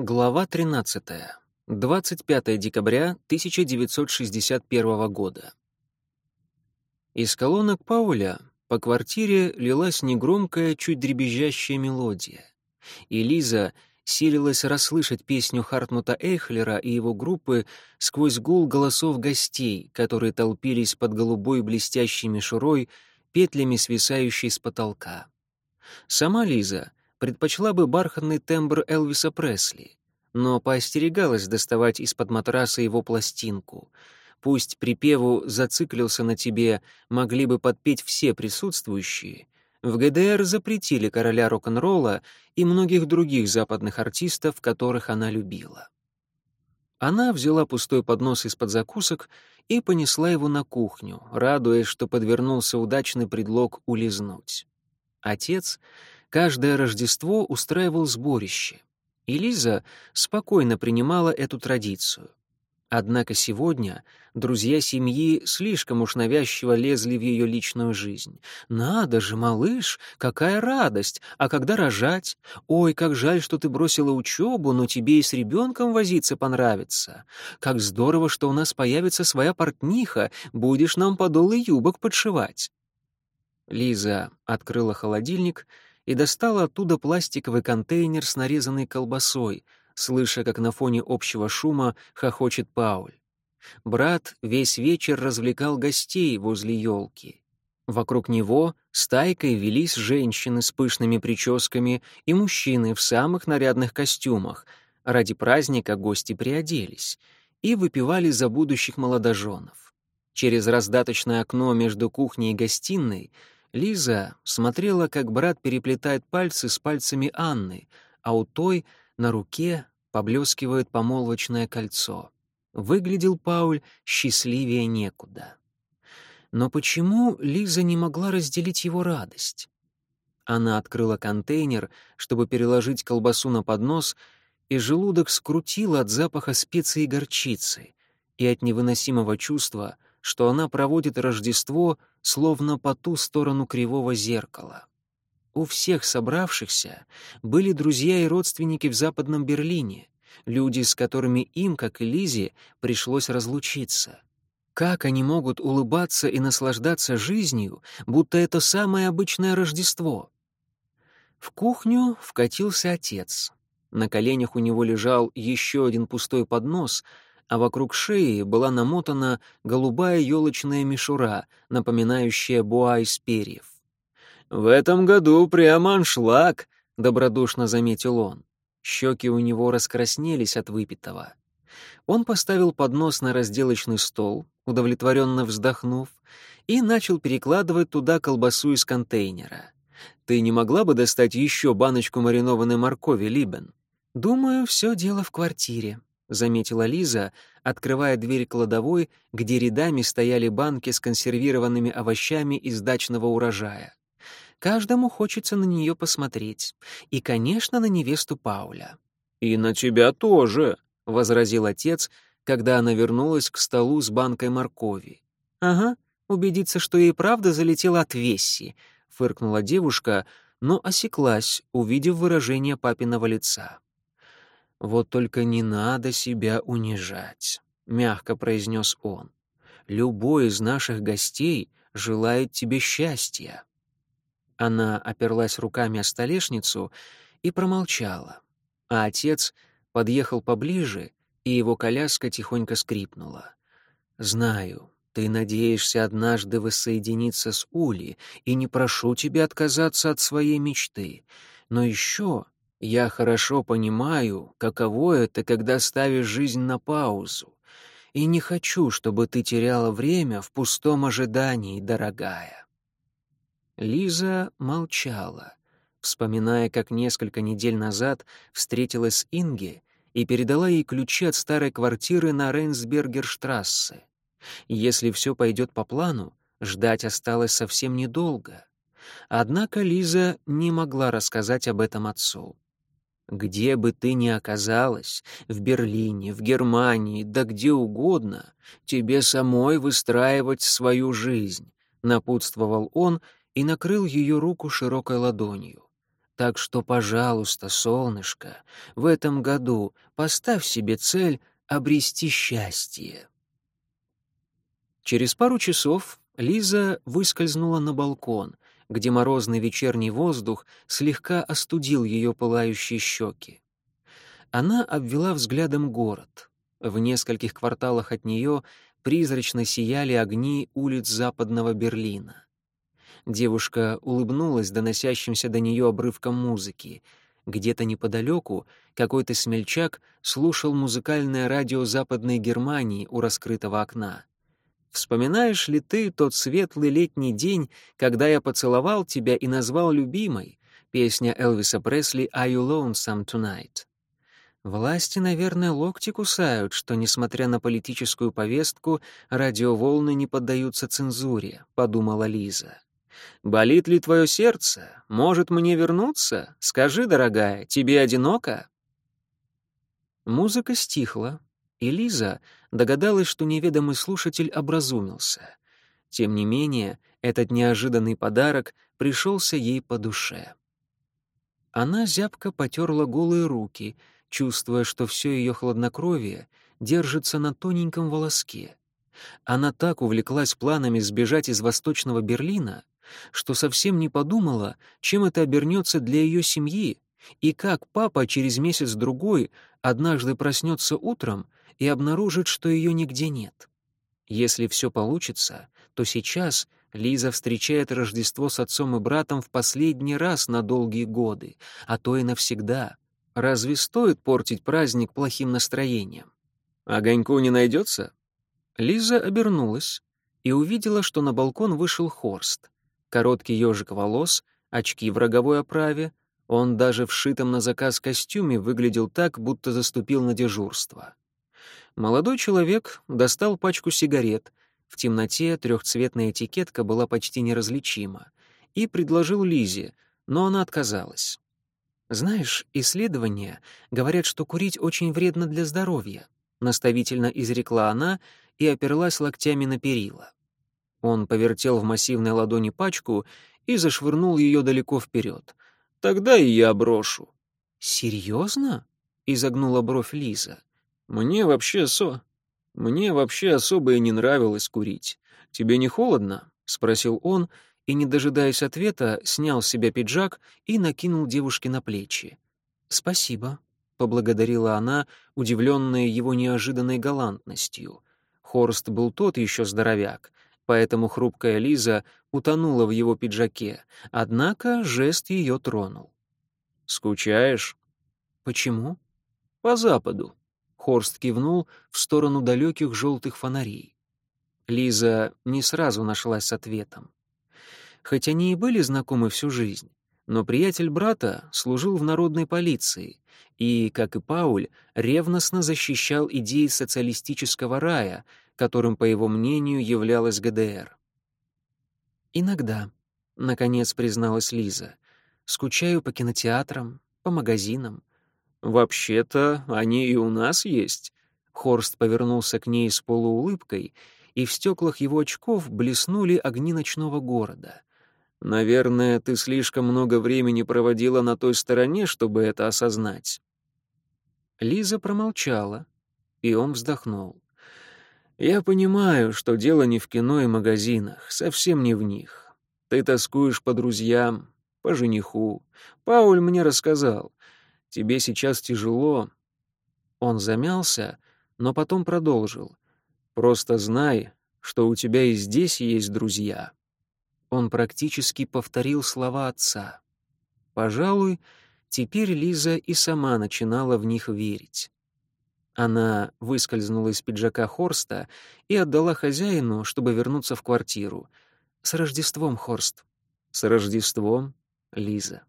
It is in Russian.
Глава 13. 25 декабря 1961 года. Из колонок Пауля по квартире лилась негромкая, чуть дребезжащая мелодия. И Лиза силилась расслышать песню Хартмута Эйхлера и его группы сквозь гул голосов гостей, которые толпились под голубой блестящей мишурой, петлями свисающей с потолка. Сама Лиза предпочла бы бархатный тембр Элвиса Пресли, но поостерегалась доставать из-под матраса его пластинку. Пусть припеву «зациклился на тебе» могли бы подпеть все присутствующие, в ГДР запретили короля рок-н-ролла и многих других западных артистов, которых она любила. Она взяла пустой поднос из-под закусок и понесла его на кухню, радуясь, что подвернулся удачный предлог улизнуть. Отец каждое Рождество устраивал сборище, и Лиза спокойно принимала эту традицию. Однако сегодня друзья семьи слишком уж навязчиво лезли в ее личную жизнь. «Надо же, малыш, какая радость! А когда рожать? Ой, как жаль, что ты бросила учебу, но тебе и с ребенком возиться понравится. Как здорово, что у нас появится своя портниха, будешь нам подолы юбок подшивать». Лиза открыла холодильник и достала оттуда пластиковый контейнер с нарезанной колбасой, слыша, как на фоне общего шума хохочет Пауль. Брат весь вечер развлекал гостей возле елки. Вокруг него стайкой велись женщины с пышными прическами и мужчины в самых нарядных костюмах. Ради праздника гости приоделись и выпивали за будущих молодоженов. Через раздаточное окно между кухней и гостиной — Лиза смотрела, как брат переплетает пальцы с пальцами Анны, а у той на руке поблескивает помолвочное кольцо. Выглядел Пауль счастливее некуда. Но почему Лиза не могла разделить его радость? Она открыла контейнер, чтобы переложить колбасу на поднос, и желудок скрутило от запаха специй и горчицы, и от невыносимого чувства, что она проводит Рождество словно по ту сторону кривого зеркала. У всех собравшихся были друзья и родственники в Западном Берлине, люди, с которыми им, как и Лизе, пришлось разлучиться. Как они могут улыбаться и наслаждаться жизнью, будто это самое обычное Рождество? В кухню вкатился отец. На коленях у него лежал еще один пустой поднос — а вокруг шеи была намотана голубая елочная мишура, напоминающая буа из перьев. «В этом году прямо аншлаг», — добродушно заметил он. Щеки у него раскраснелись от выпитого. Он поставил поднос на разделочный стол, удовлетворенно вздохнув, и начал перекладывать туда колбасу из контейнера. «Ты не могла бы достать еще баночку маринованной моркови, Либен?» «Думаю, все дело в квартире», — заметила Лиза, открывая дверь кладовой, где рядами стояли банки с консервированными овощами из дачного урожая. Каждому хочется на нее посмотреть. И, конечно, на невесту Пауля. «И на тебя тоже», — возразил отец, когда она вернулась к столу с банкой моркови. «Ага, убедиться, что ей правда залетела от Весси», — фыркнула девушка, но осеклась, увидев выражение папиного лица. «Вот только не надо себя унижать», — мягко произнес он. «Любой из наших гостей желает тебе счастья». Она оперлась руками о столешницу и промолчала, а отец подъехал поближе, и его коляска тихонько скрипнула. «Знаю, ты надеешься однажды воссоединиться с Ули, и не прошу тебя отказаться от своей мечты, но еще я хорошо понимаю, каково это, когда ставишь жизнь на паузу. И не хочу, чтобы ты теряла время в пустом ожидании, дорогая». Лиза молчала, вспоминая, как несколько недель назад встретилась с Инге и передала ей ключи от старой квартиры на Рейнсбергерштрассе. Если все пойдет по плану, ждать осталось совсем недолго. Однако Лиза не могла рассказать об этом отцу. Где бы ты ни оказалась, в Берлине, в Германии, да где угодно, тебе самой выстраивать свою жизнь, напутствовал он и накрыл ее руку широкой ладонью. Так что, пожалуйста, солнышко, в этом году поставь себе цель обрести счастье. Через пару часов Лиза выскользнула на балкон, где морозный вечерний воздух слегка остудил ее пылающие щеки. Она обвела взглядом город. В нескольких кварталах от нее призрачно сияли огни улиц западного Берлина. Девушка улыбнулась доносящимся до нее обрывком музыки. Где-то неподалеку какой-то смельчак слушал музыкальное радио Западной Германии у раскрытого окна. «Вспоминаешь ли ты тот светлый летний день, когда я поцеловал тебя и назвал любимой?» Песня Элвиса Пресли «Are you lonesome tonight?» Власти, наверное, локти кусают, что, несмотря на политическую повестку, радиоволны не поддаются цензуре, — подумала Лиза. «Болит ли твое сердце? Может мне вернуться? Скажи, дорогая, тебе одиноко?» Музыка стихла, и Лиза догадалась, что неведомый слушатель образумился. Тем не менее, этот неожиданный подарок пришелся ей по душе. Она зябко потерла голые руки, чувствуя, что все ее хладнокровие держится на тоненьком волоске. Она так увлеклась планами сбежать из Восточного Берлина, что совсем не подумала, чем это обернется для ее семьи, и как папа через месяц-другой однажды проснется утром и обнаружит, что ее нигде нет. Если все получится, то сейчас Лиза встречает Рождество с отцом и братом в последний раз на долгие годы, а то и навсегда. Разве стоит портить праздник плохим настроением? Огоньку не найдется? Лиза обернулась и увидела, что на балкон вышел Хорст короткий ежик волос, очки в роговой оправе. Он даже в шитом на заказ костюме выглядел так, будто заступил на дежурство. Молодой человек достал пачку сигарет. В темноте трехцветная этикетка была почти неразличима. И предложил Лизе, но она отказалась. «Знаешь, исследования говорят, что курить очень вредно для здоровья», наставительно изрекла она и оперлась локтями на перила. Он повертел в массивной ладони пачку и зашвырнул ее далеко вперед. «Тогда и я брошу». «Серьезно?» — изогнула бровь Лиза. «Мне вообще со... Мне вообще особо и не нравилось курить. Тебе не холодно?» — спросил он, и, не дожидаясь ответа, снял с себя пиджак и накинул девушке на плечи. «Спасибо», — поблагодарила она, удивленная его неожиданной галантностью. Хорст был тот еще здоровяк, поэтому хрупкая Лиза утонула в его пиджаке, однако жест ее тронул. «Скучаешь?» «Почему?» «По западу». Хорст кивнул в сторону далеких желтых фонарей. Лиза не сразу нашлась с ответом. Хоть они и были знакомы всю жизнь, но приятель брата служил в народной полиции и, как и Пауль, ревностно защищал идеи социалистического рая, которым, по его мнению, являлась ГДР. «Иногда», — наконец призналась Лиза, — «скучаю по кинотеатрам, по магазинам». «Вообще-то они и у нас есть». Хорст повернулся к ней с полуулыбкой, и в стеклах его очков блеснули огни ночного города. «Наверное, ты слишком много времени проводила на той стороне, чтобы это осознать». Лиза промолчала, и он вздохнул. Я понимаю, что дело не в кино и магазинах, совсем не в них. Ты тоскуешь по друзьям, по жениху. Пауль мне рассказал. Тебе сейчас тяжело. Он замялся, но потом продолжил. Просто знай, что у тебя и здесь есть друзья. Он практически повторил слова отца. Пожалуй, теперь Лиза и сама начинала в них верить. Она выскользнула из пиджака Хорста и отдала хозяину, чтобы вернуться в квартиру. «С Рождеством, Хорст!» «С Рождеством, Лиза!»